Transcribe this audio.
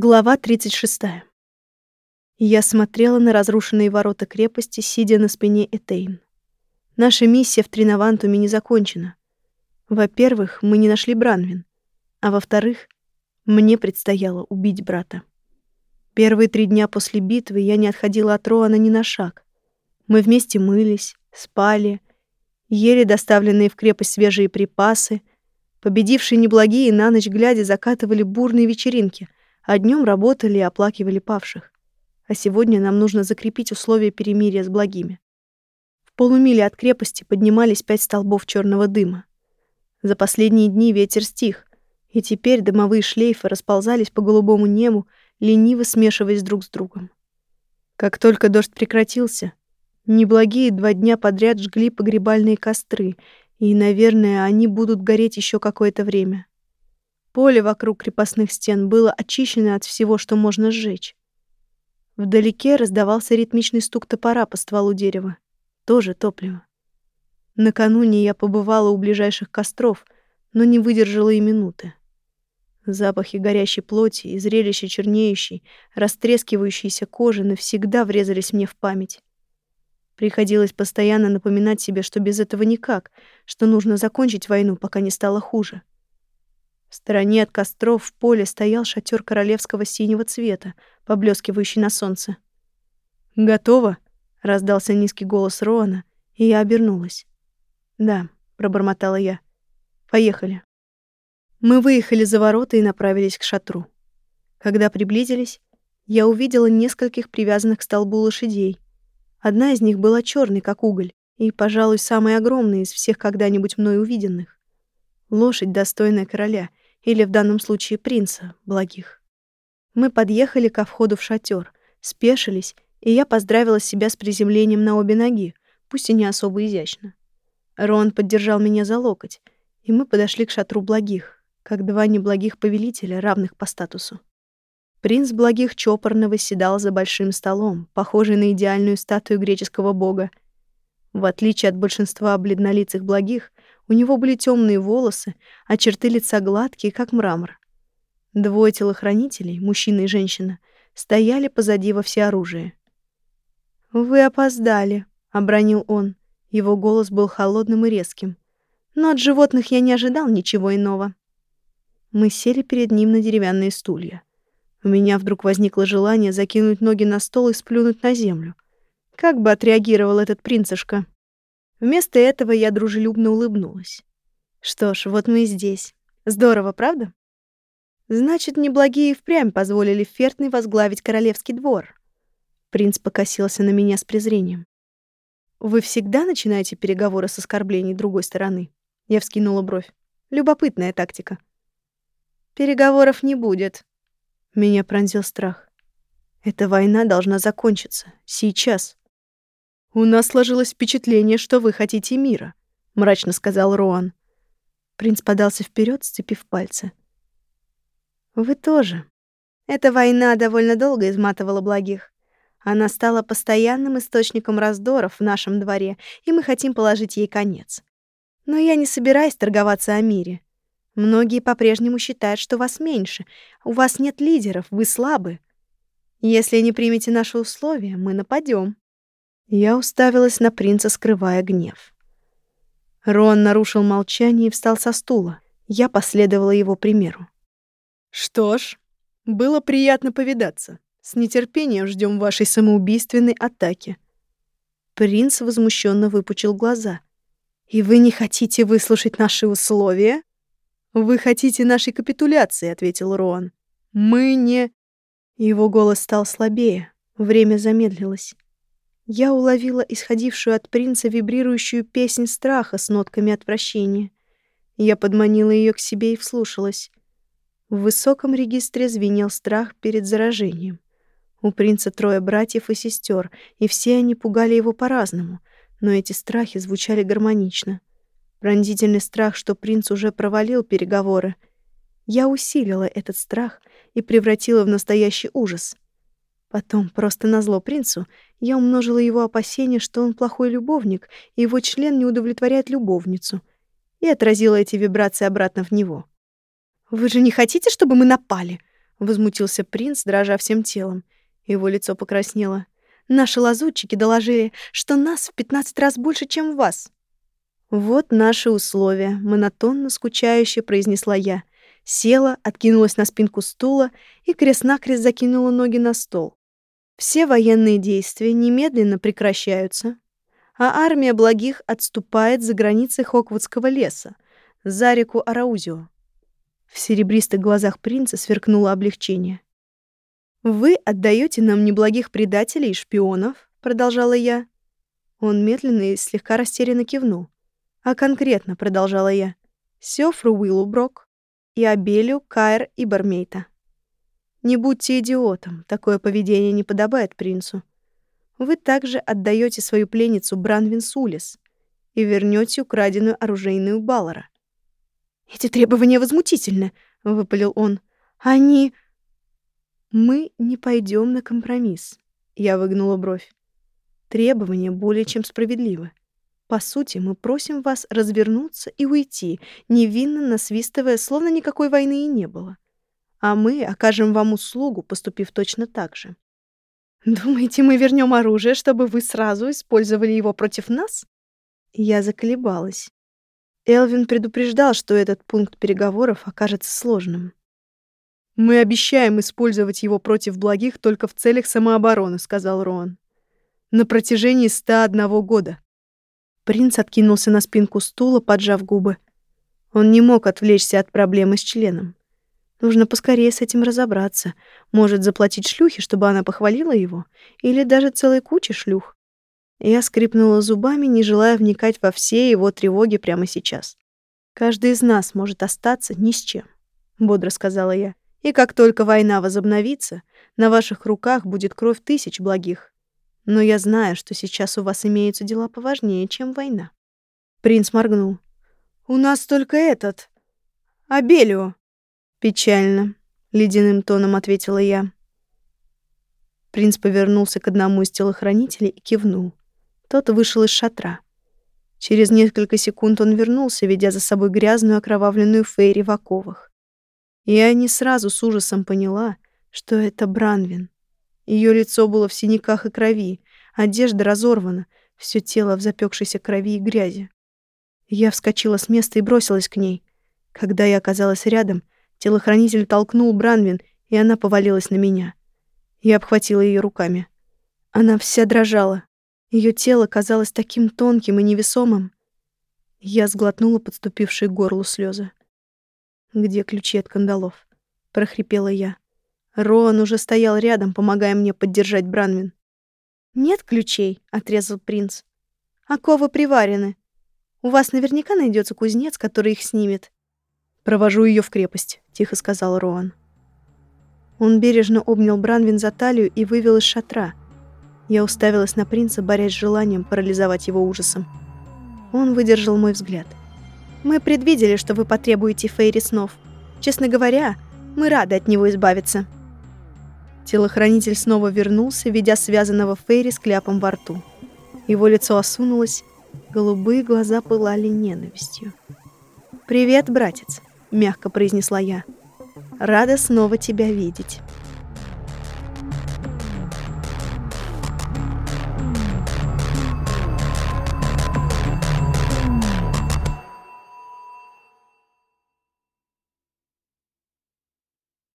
Глава 36. Я смотрела на разрушенные ворота крепости, сидя на спине Этейн. Наша миссия в Тринавантуме не закончена. Во-первых, мы не нашли Бранвин. А во-вторых, мне предстояло убить брата. Первые три дня после битвы я не отходила от Роана ни на шаг. Мы вместе мылись, спали, ели доставленные в крепость свежие припасы, победившие неблагие на ночь глядя закатывали бурные вечеринки — а днем работали и оплакивали павших. А сегодня нам нужно закрепить условия перемирия с благими. В полумиле от крепости поднимались пять столбов черного дыма. За последние дни ветер стих, и теперь дымовые шлейфы расползались по голубому небу, лениво смешиваясь друг с другом. Как только дождь прекратился, неблагие два дня подряд жгли погребальные костры, и, наверное, они будут гореть еще какое-то время. Поле вокруг крепостных стен было очищено от всего, что можно сжечь. Вдалеке раздавался ритмичный стук топора по стволу дерева. Тоже топливо. Накануне я побывала у ближайших костров, но не выдержала и минуты. Запахи горящей плоти и зрелище чернеющей, растрескивающейся кожи навсегда врезались мне в память. Приходилось постоянно напоминать себе, что без этого никак, что нужно закончить войну, пока не стало хуже. В стороне от костров в поле стоял шатер королевского синего цвета, поблескивающий на солнце. «Готово?» — раздался низкий голос Роана, и я обернулась. «Да», — пробормотала я. «Поехали». Мы выехали за ворота и направились к шатру. Когда приблизились, я увидела нескольких привязанных к столбу лошадей. Одна из них была черной, как уголь, и, пожалуй, самая огромная из всех когда-нибудь мной увиденных. Лошадь, достойная короля, или в данном случае принца, благих. Мы подъехали ко входу в шатер, спешились, и я поздравила себя с приземлением на обе ноги, пусть и не особо изящно. Рон поддержал меня за локоть, и мы подошли к шатру благих, как два неблагих повелителя, равных по статусу. Принц благих чопорно восседал за большим столом, похожий на идеальную статую греческого бога. В отличие от большинства бледнолицых благих, у него были темные волосы, а черты лица гладкие, как мрамор. Двое телохранителей, мужчина и женщина, стояли позади во всеоружии. «Вы опоздали», — обронил он. Его голос был холодным и резким. Но от животных я не ожидал ничего иного. Мы сели перед ним на деревянные стулья. У меня вдруг возникло желание закинуть ноги на стол и сплюнуть на землю. Как бы отреагировал этот принцишка? Вместо этого я дружелюбно улыбнулась. Что ж, вот мы и здесь. Здорово, правда? Значит, неблагие впрямь позволили Фертной возглавить королевский двор. Принц покосился на меня с презрением. Вы всегда начинаете переговоры с оскорблений другой стороны? Я вскинула бровь. Любопытная тактика. Переговоров не будет. Меня пронзил страх. Эта война должна закончиться. Сейчас. «У нас сложилось впечатление, что вы хотите мира», — мрачно сказал Роан. Принц подался вперед, сцепив пальцы. «Вы тоже. Эта война довольно долго изматывала благих. Она стала постоянным источником раздоров в нашем дворе, и мы хотим положить ей конец. Но я не собираюсь торговаться о мире. Многие по-прежнему считают, что вас меньше. У вас нет лидеров, вы слабы. Если не примете наши условия, мы нападем. Я уставилась на принца, скрывая гнев. Рон нарушил молчание и встал со стула. Я последовала его примеру. «Что ж, было приятно повидаться. С нетерпением ждем вашей самоубийственной атаки». Принц возмущенно выпучил глаза. «И вы не хотите выслушать наши условия?» «Вы хотите нашей капитуляции», — ответил Рон. «Мы не...» Его голос стал слабее. Время замедлилось. Я уловила исходившую от принца вибрирующую песнь страха с нотками отвращения. Я подманила ее к себе и вслушалась. В высоком регистре звенел страх перед заражением. У принца трое братьев и сестер, и все они пугали его по-разному, но эти страхи звучали гармонично. Пронзительный страх, что принц уже провалил переговоры. Я усилила этот страх и превратила в настоящий ужас — Потом, просто назло принцу, я умножила его опасения, что он плохой любовник, и его член не удовлетворяет любовницу, и отразила эти вибрации обратно в него. «Вы же не хотите, чтобы мы напали?» возмутился принц, дрожа всем телом. Его лицо покраснело. Наши лазутчики доложили, что нас в 15 раз больше, чем вас. Вот наши условия, монотонно скучающе произнесла я. Села, откинулась на спинку стула и крест-накрест закинула ноги на стол. Все военные действия немедленно прекращаются, а армия благих отступает за границы Хоквудского леса, за реку Араузио. В серебристых глазах принца сверкнуло облегчение. «Вы отдаете нам неблагих предателей и шпионов», — продолжала я. Он медленно и слегка растерянно кивнул. «А конкретно», — продолжала я, — «Сёфру Уиллуброк и Абелю, Кайр и Бармейта. Не будьте идиотом, такое поведение не подобает принцу. Вы также отдаете свою пленницу Бранвин Сулис и вернете украденную оружейную Баллара. «Эти требования возмутительны», — выпалил он. «Они...» Мы не пойдем на компромисс. Я выгнула бровь. Требования более чем справедливы. По сути, мы просим вас развернуться и уйти, невинно насвистывая, словно никакой войны и не было. А мы окажем вам услугу, поступив точно так же. Думаете, мы вернем оружие, чтобы вы сразу использовали его против нас? Я заколебалась. Элвин предупреждал, что этот пункт переговоров окажется сложным. «Мы обещаем использовать его против благих только в целях самообороны», — сказал Роан. «На протяжении 101 года». Принц откинулся на спинку стула, поджав губы. Он не мог отвлечься от проблемы с членом. Нужно поскорее с этим разобраться. Может, заплатить шлюхе, чтобы она похвалила его? Или даже целой куче шлюх? Я скрипнула зубами, не желая вникать во все его тревоги прямо сейчас. «Каждый из нас может остаться ни с чем», — бодро сказала я. И как только война возобновится, на ваших руках будет кровь тысяч благих. Но я знаю, что сейчас у вас имеются дела поважнее, чем война. Принц моргнул. У нас только этот. Абелио. Печально, ледяным тоном ответила я. Принц повернулся к одному из телохранителей и кивнул. Тот вышел из шатра. Через несколько секунд он вернулся, ведя за собой грязную окровавленную Фейри в оковах. Я не сразу с ужасом поняла, что это Бранвин. Ее лицо было в синяках и крови, одежда разорвана, все тело в запекшейся крови и грязи. Я вскочила с места и бросилась к ней. Когда я оказалась рядом, телохранитель толкнул Бранвин, и она повалилась на меня. Я обхватила ее руками. Она вся дрожала. Ее тело казалось таким тонким и невесомым. Я сглотнула подступившие к горлу слезы. «Где ключи от кандалов?» — прохрипела я. Роан уже стоял рядом, помогая мне поддержать Бранвин. «Нет ключей», — отрезал принц. «Оковы приварены. У вас наверняка найдется кузнец, который их снимет». «Провожу ее в крепость», — тихо сказал Роан. Он бережно обнял Бранвин за талию и вывел из шатра. Я уставилась на принца, борясь с желанием парализовать его ужасом. Он выдержал мой взгляд. Мы предвидели, что вы потребуете Фейри снов. Честно говоря, мы рады от него избавиться». Телохранитель снова вернулся, ведя связанного Фейри с кляпом во рту. Его лицо осунулось, голубые глаза пылали ненавистью. «Привет, братец», — мягко произнесла я. «Рада снова тебя видеть».